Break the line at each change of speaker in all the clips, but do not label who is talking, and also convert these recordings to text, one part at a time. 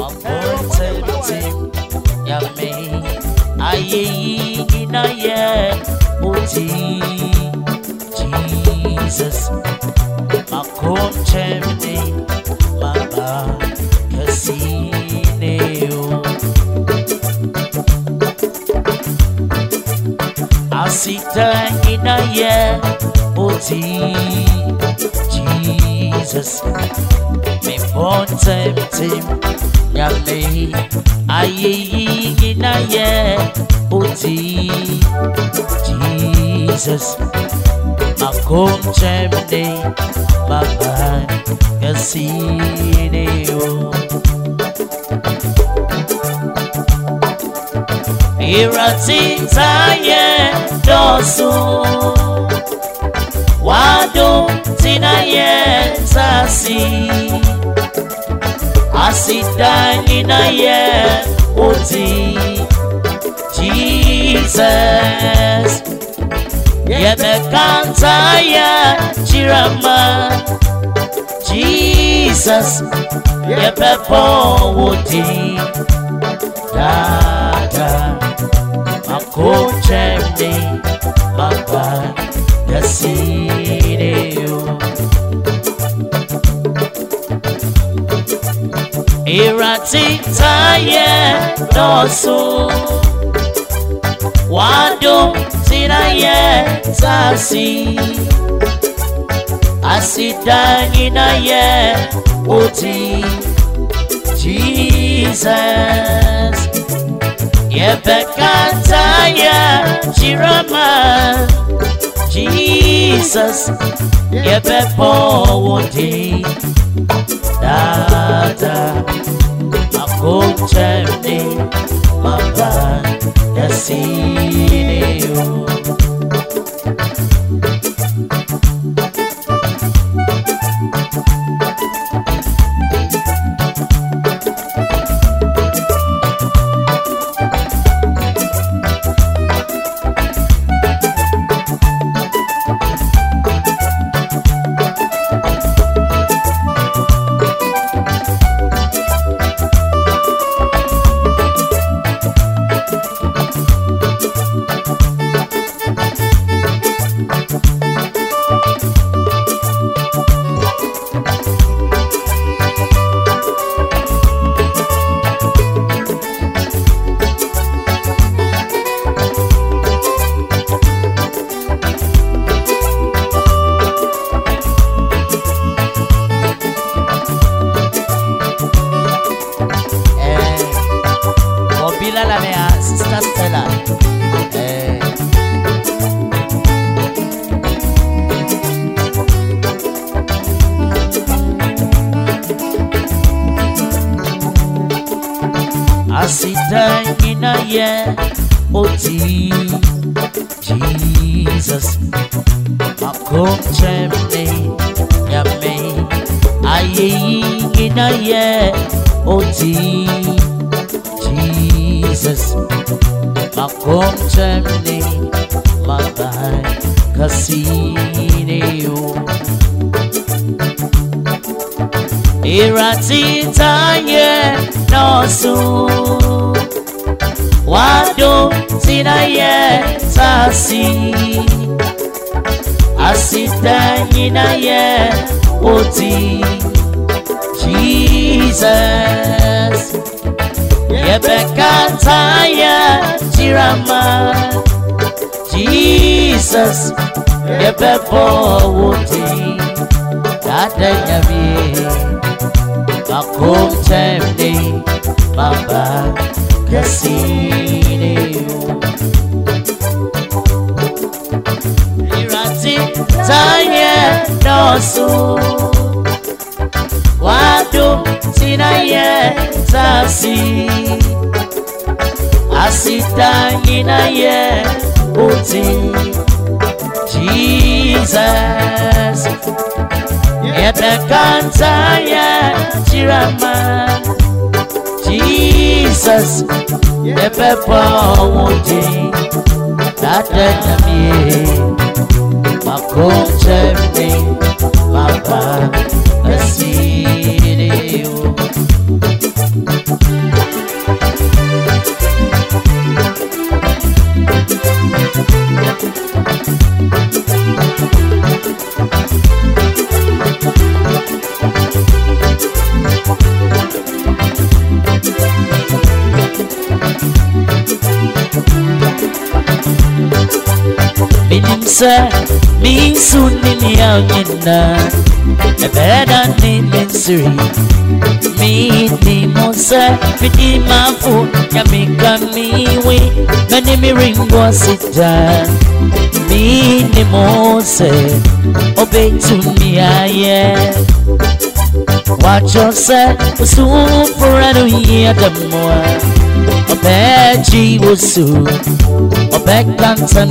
makontente nyame ayɛ yi nyina yɛ oti jesus makontente maba kɛsine o asita nyina yɛ oti jesus me bɔntɛmtɛm nyame ayeyi nyina yɛ oti jesus. Makomkyɛmne baba kɛsine o. Iratintayɛ dɔso wado tinayɛ sasi asida nyinayɛ oti jesus. Yɛbɛkantayɛ kyirama jesus. Yɛbɛbɔ wodi dada makokyɛmne maba kɛsineo iratitayɛ dɔso wadom tinayɛ sasi asida nyinayɛ oti jesus. Yɛbɛkantayɛ kyirama jesus. Yɛbɛbɔ wo data. Akontemni Mabandasiniyo Asita nyina yɛ oti Jesus. Makomkyɛmne nyame ayeyi nyina yɛ oti Jesus. Makomkyɛmne maban kasineo iratitayɛ nɔso wado tinayɛ sasi. Asida nyinayɛ oti jesus. Yɛbɛkantayɛ kyirama jesus. Yɛbɛbɔ wo din dada nyamie makomkyɛmne maba kɛsineo irati tayɛ nɔso wado tinayɛ sasi asida nyinayɛ oti jesus yɛbɛkantayɛ kyirama jesus yɛbɛbɔ wo din dada nyamie makomkyɛmne maba asineo sɛ mensu ne nea nyina ɛbɛyɛ da ne me nsiri menim sɛ medi mafo nyameka mewe mɛne me rengo sita menim sɛ ɔbɛtumi ayɛ wakyɛ sɛ osufora no yia da mmoa ɔbɛgye wo so ɔbɛka nsɛm kɛseɛ ɛntam na ɔde akyerɛ ɔyɛ wɔkyɛ so nyamea gyi no diye ɔbɛtumi ayɛ wakyɛ sɛ osufora no yia da mmoa ɔbɛgye wo so ɔbɛka nsɛm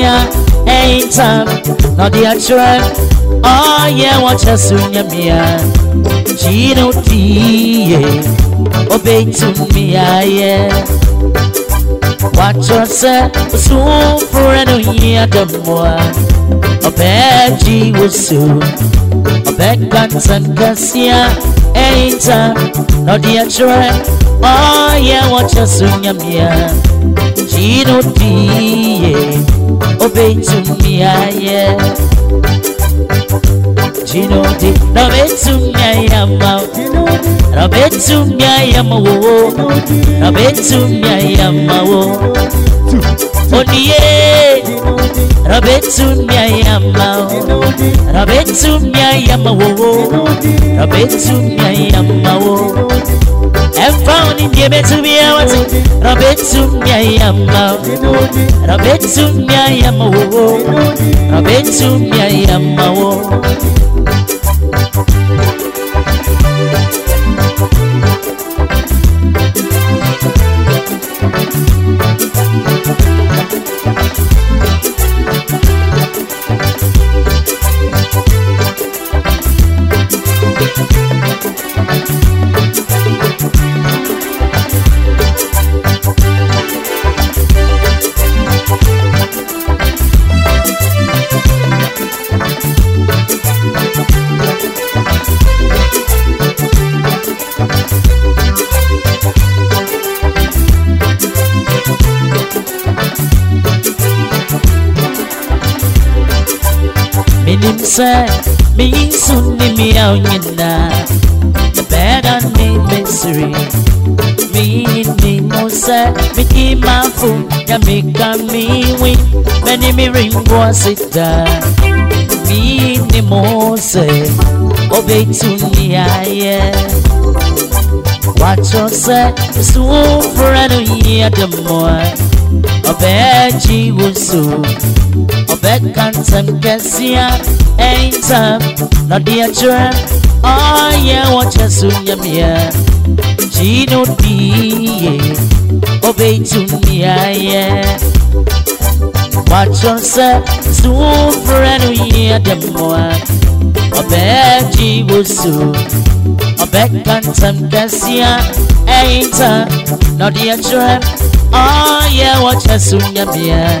kɛseɛ ɛntam na ɔde akyerɛ ɔyɛ wɔkyɛ so nyamea gyi no diye ɔbɛtumi ayɛ gyi bed guns and cassia ainta no dear children oh yeah watch us sunya mia chino tie obey to me, yeah chino ti no be to me ya ma. No be to me ya ma, wo no be to me ya ma, wo. Oh yeah. rabetumiayama rabetumiayama wo oh, oh. rabetumiayama wo oh. emfaoni ndiemetubiyawati rabetumiayama rabetumiayama wo rabetumiayama wo ne meaw nyinaa ɛbɛɛda ne mesiri menim sɛ medi mafo nyameka mewe mɛne merengo ase daa menim sɛ ɔbɛtumi ayɛ wakyerɛ sɛ sufrɛ no yia de mmoa ɔbɛagye wo so ɔbɛka nsɛm kɛseɛ ɛntam na ɔde akyerɛ ɔyɛ wɔkyɛ so nyamea gyi no diye ɔbɛtumi ayɛ wakyerɛ sɛ sufrɛ no Bekantam Kessia, Aintam, Nadiatra, Oh, yeah, watch us soon, Yamia. Gino D, obey to me, yeah. Watch yourself, soon for any year, the more. Obey, G was soon. Obey, Kantam Kessia, Aintam, Nadiatra, Oh, yeah, watch us soon, Yamia.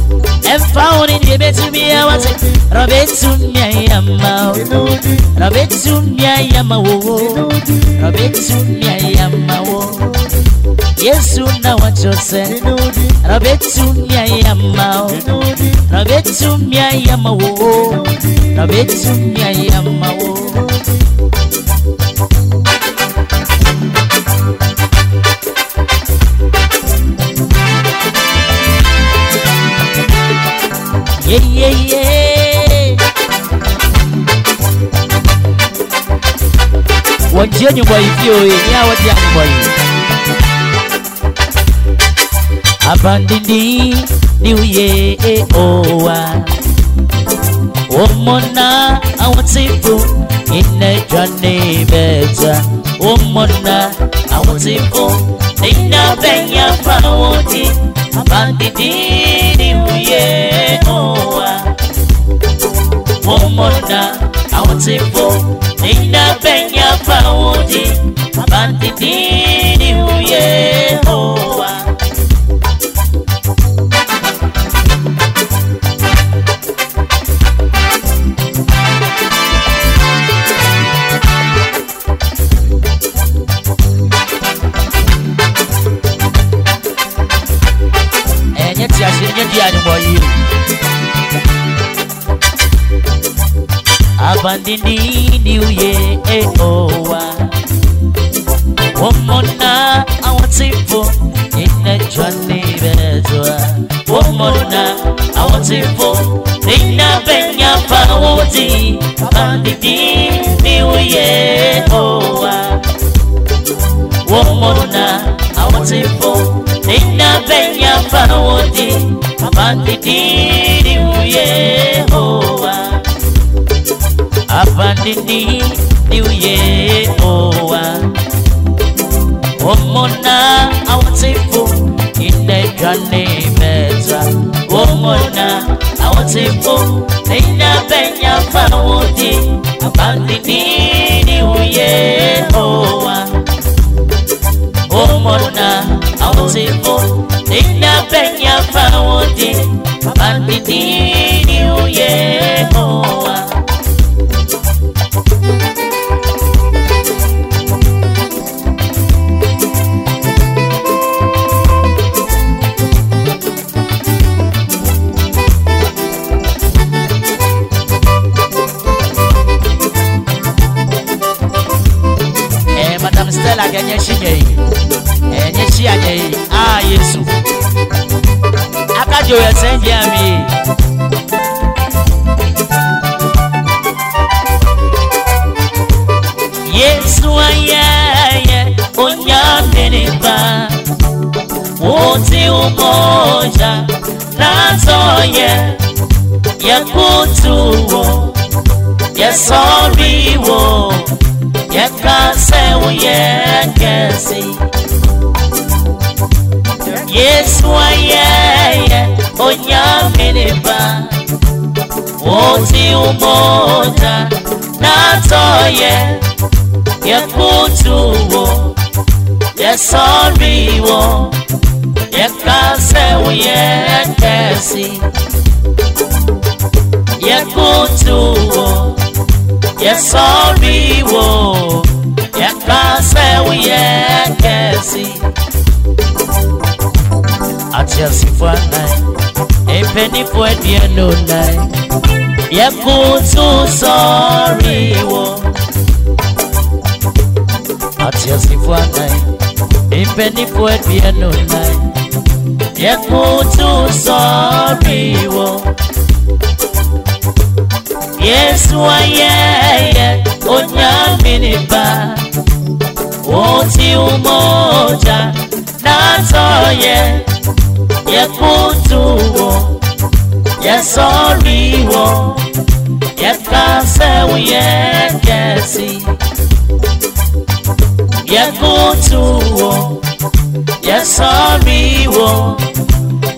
bɛtumi awate na ɔbɛtumi ayɛ ama wo na ɔbɛtumi ayɛ ama wo na ɔbɛtumi ayɛ ama wo yesu na wakyerɛ sɛ na ɔbɛtumi ayɛ ama wo na ɔbɛtumi ayɛ ama wo na ɔbɛtumi ayɛ ama wo yeah, yeah, yeah. wɔntie nyumbɔ yi fie oye nyɛ a wɔde anyumbɔ yi abandini ni uye owa omona awontifo inedwa yeyeye. Wajia nyumba hivyo eh, yenyewe wajia nyumba hivyo abandidi niuye eh, owa omona àwọn tí fò ìnẹjọ ní ìbẹta omona àwọn tí fò ìnàbẹyà fáwọn tí abandidiri muye owa momona awotsepo neina benya pawodi abandidiri muye owa. vandindini uye eowa womona awatsifo inajwanirezwa womona awatsifo ninabenya vandindini uye owa? Womona awatsifo ninabenya pawodi vandindini uye abandini niuye eowa Omona awatifu inejane meza Omona awatifu Nina benya fawodi Abandini uye owa. Omona awatifu Nina benya mi a Yesu. Akajo yasaidia mi. Yesu ayeye unyanilipa uti umoja nazoye yakutuwo yasoriwo yakasewo yekesi ya yesu ayeye onyamereba woti umona natoye yekutuwo yesoriwo yekasewuyekesi yekutuwo yesoriwo yekasewuyekesi akyɛsefo anan mpanimfoɔ aduɛ no nan yɛkoto sɔre wɔ akyɛsefo anan mpanimfoɔ aduɛ no nan yɛkoto sɔre wɔ yesu ayɛyɛ onyamini ba wɔn ti wɔ mɔgya na yeah yẹ kó tù wọ yẹ sọrí wọ yẹ ká sẹ́wọ̀ yẹ kẹ̀sì. Yẹ kó tù wọ yẹ sọrí wọ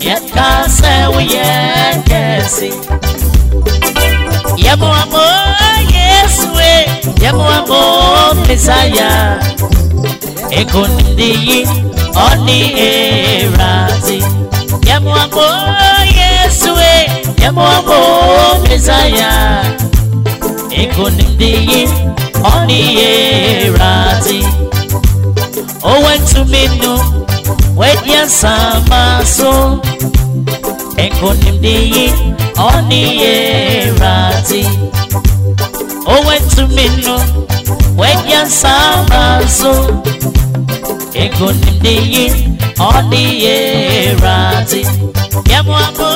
yẹ ká sẹ́wọ̀ yẹ kẹ̀sì. Ní èrà tí yamwako yesue yamwako mesaya ekonimdiyi oniyerati owetuminu wedyasamaso ekonimdiyi oniyerati owetuminu wedyasamaso ego nimdiyin odiye rati. Yamwamo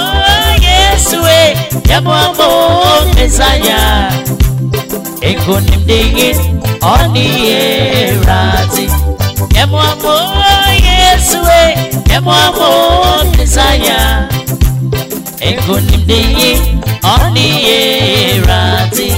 yesue yamwamo mesaya. Ego nimdiyin odiye rati. Yamwamo yesue yamwamo mesaya. Ego nimdiyin odiye rati.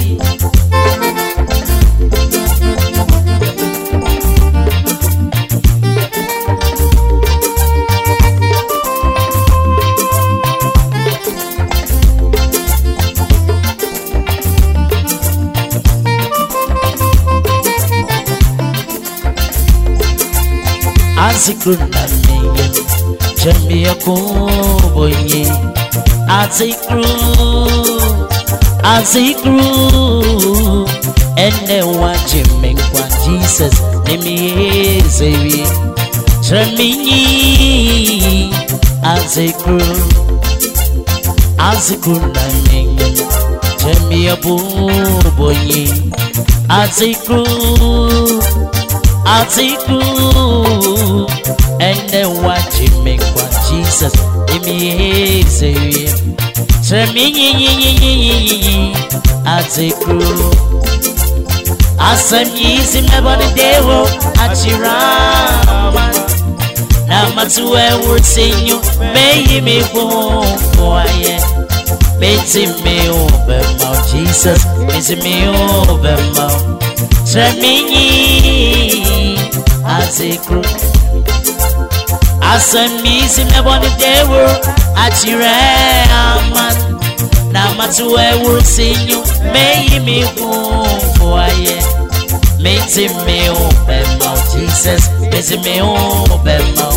Jesus nimi zewi. Jaminyi, asikru, asikruna miye, Jemia Buboyi Atiku Atiku And then watch him make what Jesus Give me his Tremi Atiku Asem yizi meboni dewo Achirama Na matuwe wurtinyu Meyi mi kumwaye Meti mi ubema Jesus. Meti mi ubema Treminyi Atiku Asem yizi meboni dewo Achirama Na matuwe wurtinyu Meyi mi kumwaye Meti mi ubema Jesus Meti mi ubema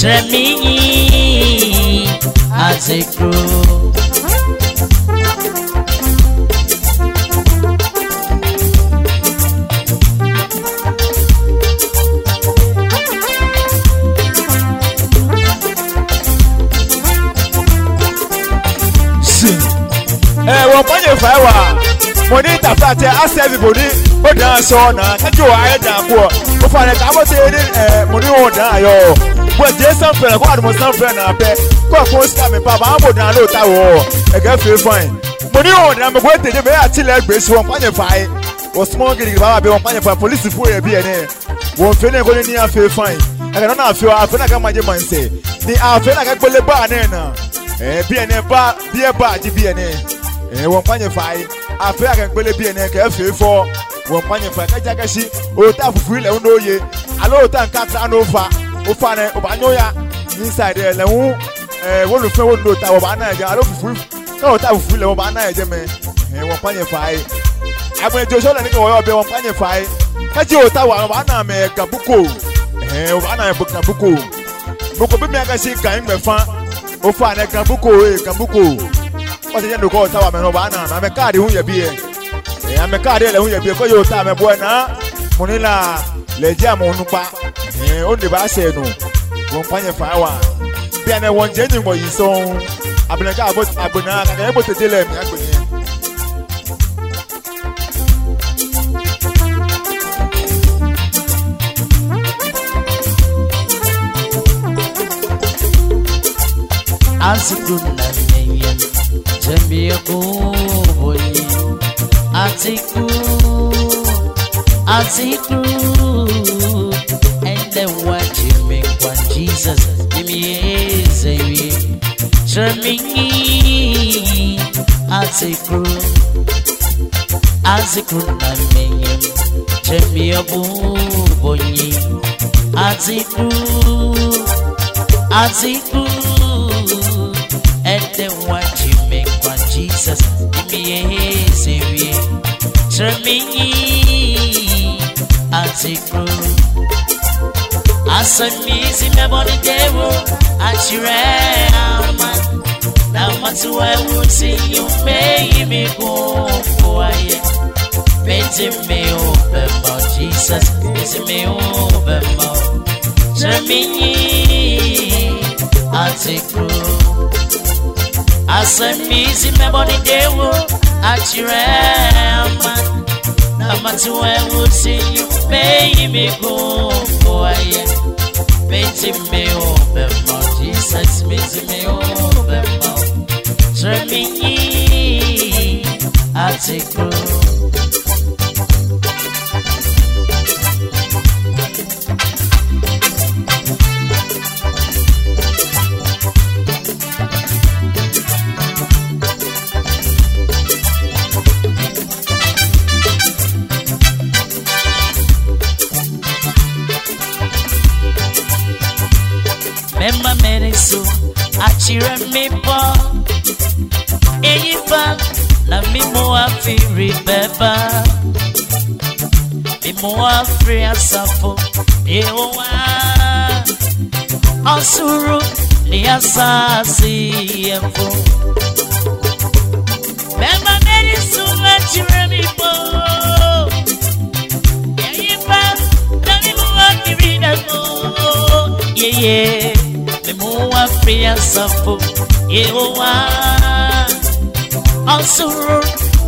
Treminyi Atiku
ẹ wọ́n pọ́nyẹ̀ fà wɔ mɔnye fa wa. Mo ni tafa tɛ asɛ bi bo ni o dan sɔ na kati o ayɛ dan ko o fa dɛ k'abɔ te ni ɛɛ mo ni o dan yɔ bɔn je sanfɛ la ko adumu sanfɛ na bɛ kɔ ko sika mi pa ma an b'o dan n'o ta wɔ ɛgɛ fi fɔ yen mo ni o dan mɛ ko e tɛ mɛ e y'a ti lɛ gbèsè wɔn mɔnye fa ye o sumaworo gidigidi b'a bɛ wɔn mɔnye fa polisi foyi yɛ bi yɛ ne wɔn fɛn ne ko ne ni y'a fɛ fɔ yen ẹ̀rọ náà fi àfẹ́ náà ká máa jẹ màá ń sẹ̀ ni àfẹ́ náà ká gbélé báà náà nà ẹ̀ bí ẹ̀ náà bá bí ẹ̀ bá àti bí ẹ̀ náà wɔn kwanyefa yi afei akɛnkpele bie ne kɛ efe fɔ wɔn kwanyefa kɛgya kɛsi ota fufu lɛ ŋu n'oye alo ota nkatra n'ofa ofa ne oba nyo ya. Inside yɛ lɛ ŋu ɛɛ wolofɛ wo n'ota wɔba ana yɛ dɛ alo fufu ka ota fufu lɛ wɔba ana yɛ dɛ mɛ ɛɛ wɔn kwanyefa yi agbɛnjoso lɛ ne ke wɔyɔ bɛ wɔn kwanyefa yi kɛji ota wa wɔba ana mɛ gabuko ɛɛ wɔba ana yɛ gabuko moko bi mi akɛsi ganyi gbɛfa ofa ne gabuko ee gabuko wasi jendo ko tawa meno bana na me kadi hu yebie e me kadi le hu yebie ko yo ta me bo na munila le jam onupa e o de ba se nu won panye fawa. Bi ene won je ni mo yi so abena ka bo abena ka e bo tete le mi
agbe ni Answer Jemia Buboyi Atiku Atiku And then you make one Jesus. Give me a say Tremingi Atiku Atiku na neyem Jemia Buboyi Atiku Atiku Tremingi Atiku Asamizi meboni dewo Achire ama Na matu wa wuti yume imi kumfuaye Peti me ubemo Jesus Peti me ubemo Tremingi Atiku Asamizi meboni dewo Achire ama Na matu wa wuti yume imi kumfuaye Peti me ubemo Jesus Peti me ubemo Tremingi Atiku Mema mereso achire mi po Eyifa na mimo afiri beba Mimo afiri asafo Yehowa Osuru ni asasi yemfo Mema mereso achire mi po Eyifa na mimo afiri beba yeye memu afiri asafo yehowa. Ɔsoro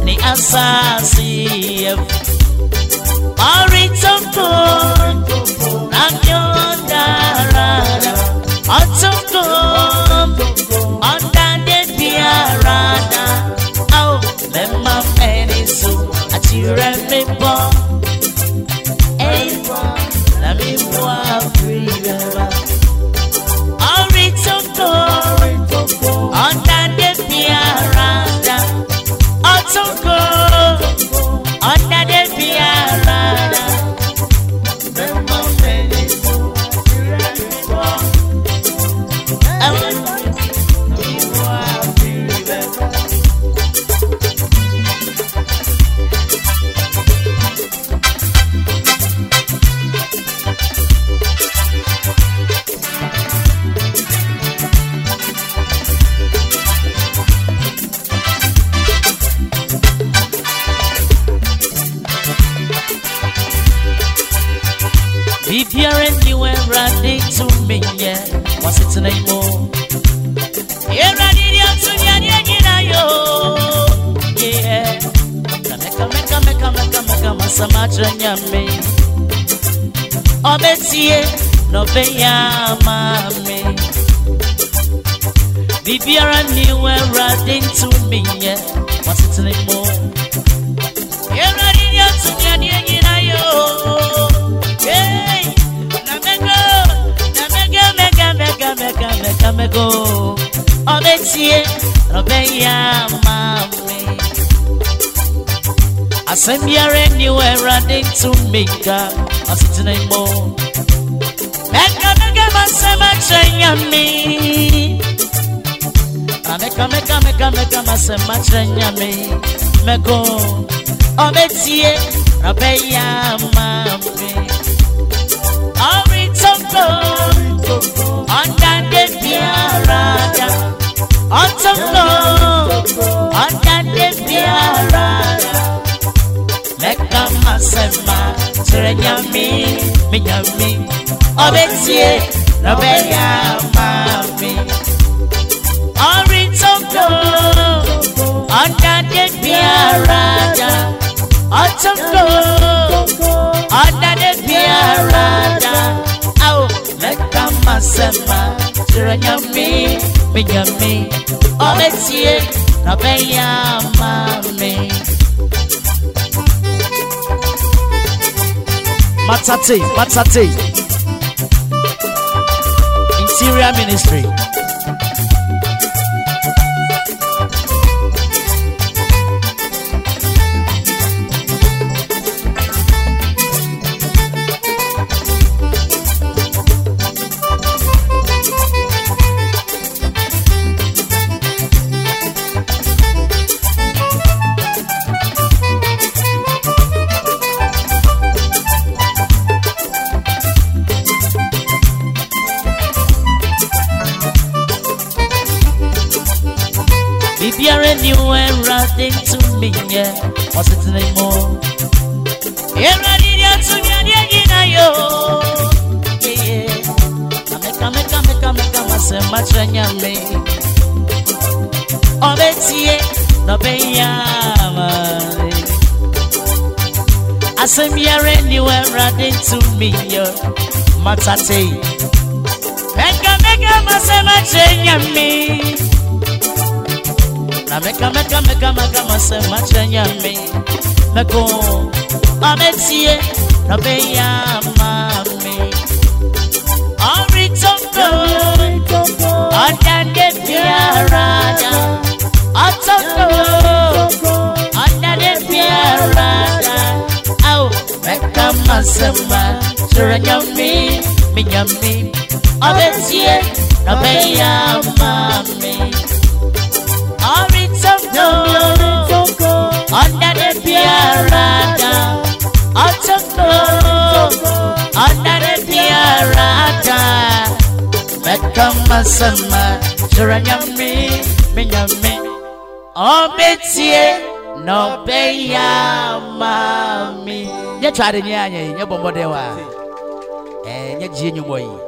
ne asase yɛfo ɔretɔko namyɔndarada ɔtoko ɔdade Nni wɔ Awurade tumi nyɛ me, yi mu. Awurade deɛ ɔto ne adeɛ nyinaa yɛ oo. Yeah. Na mɛka mɛka mɛka mɛka mɛka masɛm akyerɛ Nyame. Ɔbɛtie na ɔbɛyɛ ama me. Biribiara nni wɔ Awurade tumi nyɛ wɔsetena yi mu. Awurade mega, mega, mego. Ọbẹ̀tie, ọbẹ̀yà máa mi. Asẹ́m biara ni wọ Ẹ̀rọ̀dé tún mi ga, ọ̀sìtìnà ìmọ̀. Mẹ́ka mẹ́ka máa sẹ́ máa kyerẹ́ yá mi. Na mẹ́ka mẹ́ka mẹ́ka mẹ́ka máa sẹ́ máa kyerẹ́ yá mi. ara dà ọtọ́nà ọ̀dàdé bí ara dà mẹ́ka máa sẹ́mà tẹ̀rẹ̀ nyàmí mi nyàmí ọbẹ̀ tiẹ̀ lọ́bẹ̀ yà máa mi. ọ̀rìn tó dùn ọ̀dàdé bí ara dà ọtọ́nà ọ̀dàdé bí ara dà. Benjamin, Obesie, Rabeya, Mame. Matate, Matate. Interior Ministry. Biribiara ni wo Awurade ntumi nyɛ ɔsetena mu. Awurade deɛ atumi adeɛ nyinaa yɛ oo. Yeye. Na meka meka meka meka masɛm akyerɛ Nyame. Ɔbɛtie na ɔbɛyɛ ama me. Asɛm biara ni wo Awurade ntumi nyɛ matate. Meka meka masɛm akyerɛ Nyame. Na meka meka meka meka masɛm akyerɛ Nyame. Meko ɔbɛtie na ɔbɛyɛ ama me. Ɔretɔko ɔdade biara da. Ɔtɔko ɔdade biara da. Ao meka masɛm akyerɛ Nyame. Me Nyame ɔbɛtie na ɔbɛyɛ ama. under the piarada under the piarada mẹka masama jọrọ nyami mi nyami ọbẹ tie na ọbẹ ya maami. nyẹ tí a de nyẹ wa ẹ nyẹ jí
enyimọ.